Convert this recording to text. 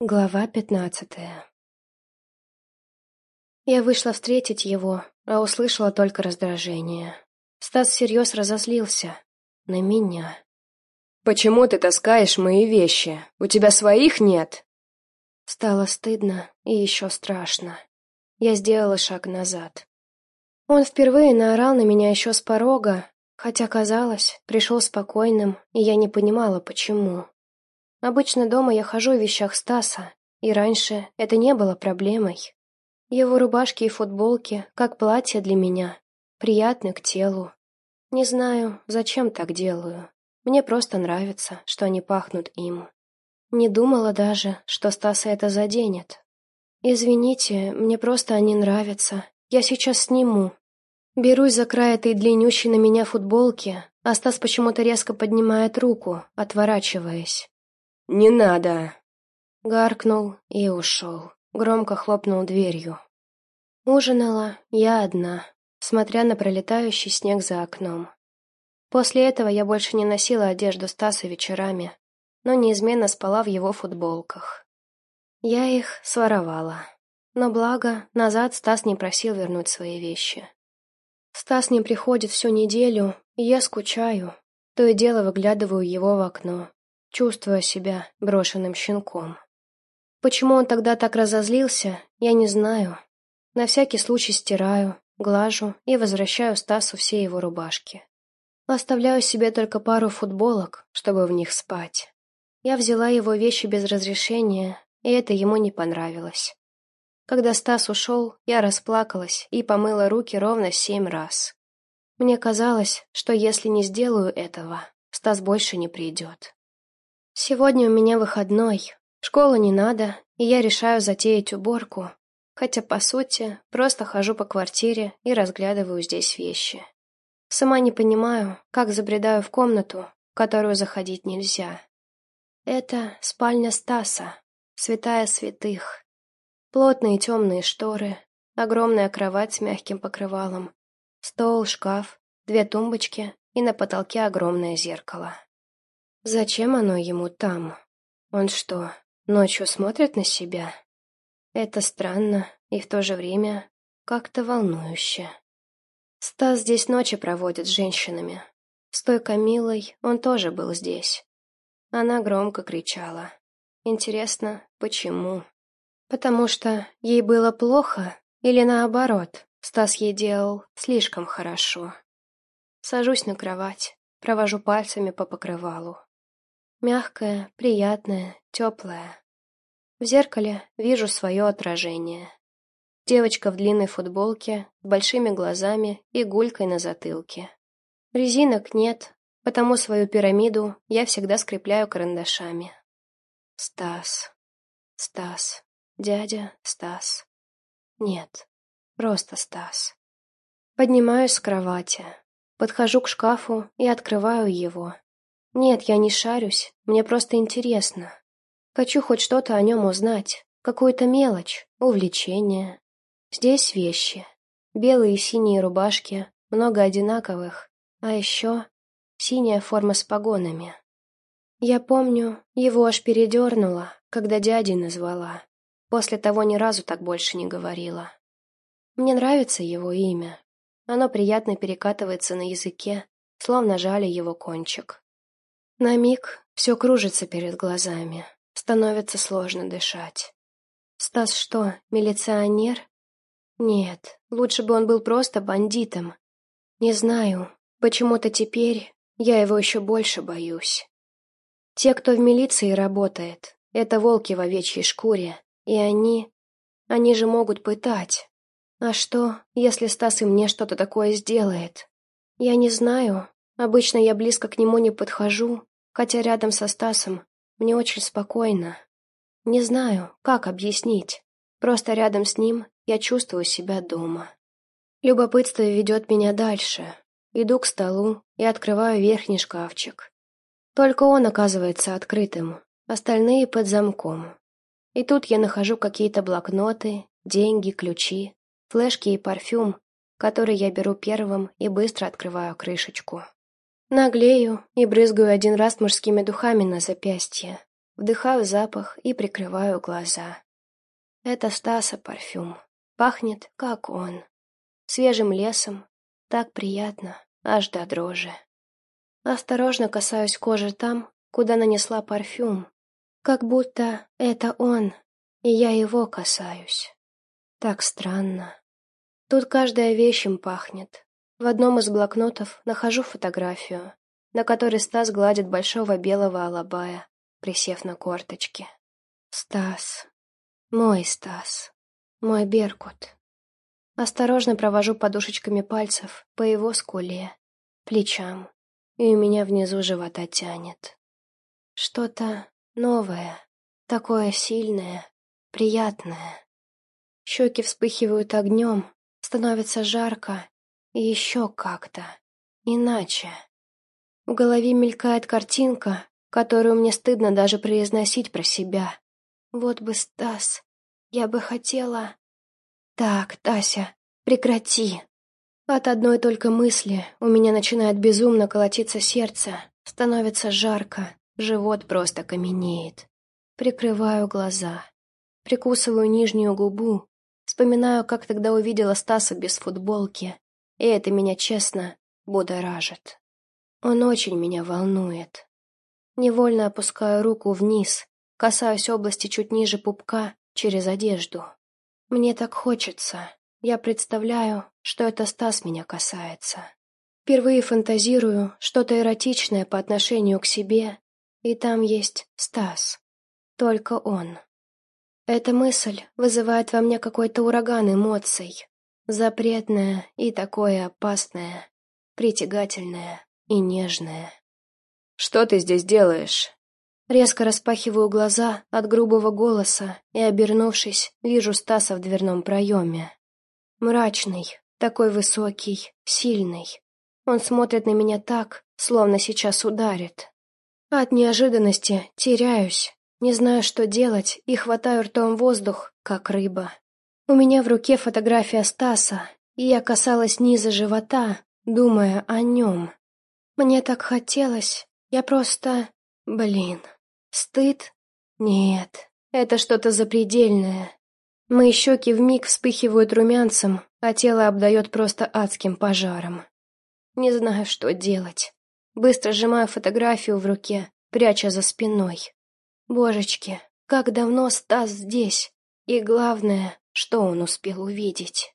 Глава пятнадцатая Я вышла встретить его, а услышала только раздражение. Стас всерьез разозлился. На меня. «Почему ты таскаешь мои вещи? У тебя своих нет?» Стало стыдно и еще страшно. Я сделала шаг назад. Он впервые наорал на меня еще с порога, хотя, казалось, пришел спокойным, и я не понимала, почему. Обычно дома я хожу в вещах Стаса, и раньше это не было проблемой. Его рубашки и футболки, как платье для меня, приятны к телу. Не знаю, зачем так делаю. Мне просто нравится, что они пахнут им. Не думала даже, что Стаса это заденет. «Извините, мне просто они нравятся. Я сейчас сниму». Берусь за край этой длиннющей на меня футболки, а Стас почему-то резко поднимает руку, отворачиваясь. «Не надо!» Гаркнул и ушел. Громко хлопнул дверью. Ужинала я одна, смотря на пролетающий снег за окном. После этого я больше не носила одежду Стаса вечерами, но неизменно спала в его футболках. Я их своровала. Но благо, назад Стас не просил вернуть свои вещи. Стас не приходит всю неделю, и я скучаю. То и дело выглядываю его в окно, чувствуя себя брошенным щенком. Почему он тогда так разозлился, я не знаю. На всякий случай стираю, глажу и возвращаю Стасу все его рубашки. Оставляю себе только пару футболок, чтобы в них спать. Я взяла его вещи без разрешения, и это ему не понравилось. Когда Стас ушел, я расплакалась и помыла руки ровно семь раз. Мне казалось, что если не сделаю этого, Стас больше не придет. Сегодня у меня выходной, школы не надо, и я решаю затеять уборку, хотя, по сути, просто хожу по квартире и разглядываю здесь вещи. Сама не понимаю, как забредаю в комнату, в которую заходить нельзя. Это спальня Стаса, святая святых. Плотные темные шторы, огромная кровать с мягким покрывалом, стол, шкаф, две тумбочки и на потолке огромное зеркало. Зачем оно ему там? Он что, ночью смотрит на себя? Это странно и в то же время как-то волнующе. Стас здесь ночи проводит с женщинами. С той Камилой он тоже был здесь. Она громко кричала. Интересно, почему? Потому что ей было плохо или наоборот, Стас ей делал слишком хорошо. Сажусь на кровать, провожу пальцами по покрывалу. Мягкое, приятное, теплое. В зеркале вижу свое отражение. Девочка в длинной футболке, большими глазами и гулькой на затылке. Резинок нет, потому свою пирамиду я всегда скрепляю карандашами. Стас. Стас. Дядя Стас. Нет, просто Стас. Поднимаюсь с кровати, подхожу к шкафу и открываю его. Нет, я не шарюсь, мне просто интересно. Хочу хоть что-то о нем узнать, какую-то мелочь, увлечение. Здесь вещи. Белые и синие рубашки, много одинаковых, а еще синяя форма с погонами. Я помню, его аж передернуло, когда дядей назвала. После того ни разу так больше не говорила. Мне нравится его имя. Оно приятно перекатывается на языке, словно жали его кончик. На миг все кружится перед глазами, становится сложно дышать. Стас что, милиционер? Нет, лучше бы он был просто бандитом. Не знаю, почему-то теперь я его еще больше боюсь. Те, кто в милиции работает, это волки в овечьей шкуре, и они... Они же могут пытать. А что, если Стас и мне что-то такое сделает? Я не знаю, Обычно я близко к нему не подхожу, хотя рядом со Стасом мне очень спокойно. Не знаю, как объяснить. Просто рядом с ним я чувствую себя дома. Любопытство ведет меня дальше. Иду к столу и открываю верхний шкафчик. Только он оказывается открытым, остальные под замком. И тут я нахожу какие-то блокноты, деньги, ключи, флешки и парфюм, который я беру первым и быстро открываю крышечку. Наглею и брызгаю один раз мужскими духами на запястье. вдыхаю запах и прикрываю глаза. Это Стаса парфюм. Пахнет, как он. Свежим лесом. Так приятно, аж до дрожи. Осторожно касаюсь кожи там, куда нанесла парфюм. Как будто это он, и я его касаюсь. Так странно. Тут каждая вещь им пахнет. В одном из блокнотов нахожу фотографию, на которой Стас гладит большого белого алабая, присев на корточки. Стас. Мой Стас. Мой Беркут. Осторожно провожу подушечками пальцев по его скуле, плечам, и у меня внизу живота тянет. Что-то новое, такое сильное, приятное. Щеки вспыхивают огнем, становится жарко, еще как-то, иначе. В голове мелькает картинка, которую мне стыдно даже произносить про себя. Вот бы Стас, я бы хотела... Так, Тася, прекрати. От одной только мысли у меня начинает безумно колотиться сердце, становится жарко, живот просто каменеет. Прикрываю глаза, прикусываю нижнюю губу, вспоминаю, как тогда увидела Стаса без футболки, и это меня, честно, будоражит. Он очень меня волнует. Невольно опускаю руку вниз, касаюсь области чуть ниже пупка, через одежду. Мне так хочется. Я представляю, что это Стас меня касается. Впервые фантазирую что-то эротичное по отношению к себе, и там есть Стас. Только он. Эта мысль вызывает во мне какой-то ураган эмоций. Запретное и такое опасное, притягательное и нежное. «Что ты здесь делаешь?» Резко распахиваю глаза от грубого голоса и, обернувшись, вижу Стаса в дверном проеме. Мрачный, такой высокий, сильный. Он смотрит на меня так, словно сейчас ударит. От неожиданности теряюсь, не знаю, что делать, и хватаю ртом воздух, как рыба. У меня в руке фотография Стаса, и я касалась низа живота, думая о нем. Мне так хотелось, я просто... Блин, стыд? Нет, это что-то запредельное. Мои щеки вмиг вспыхивают румянцем, а тело обдает просто адским пожаром. Не знаю, что делать. Быстро сжимаю фотографию в руке, пряча за спиной. Божечки, как давно Стас здесь? И главное, что он успел увидеть?